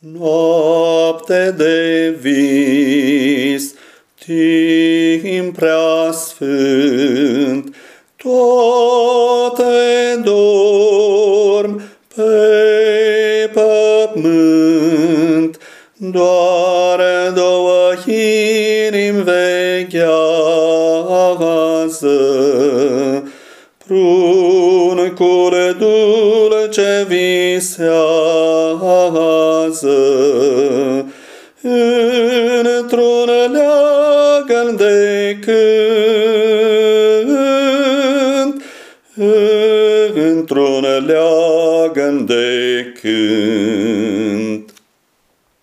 Noapte de vis, timp prea sfânt, toate dorm pe pământ, doar două inimi veghează. Pruncul dulce visează într-un leagăn de cânt, într-un leagăn de cânt.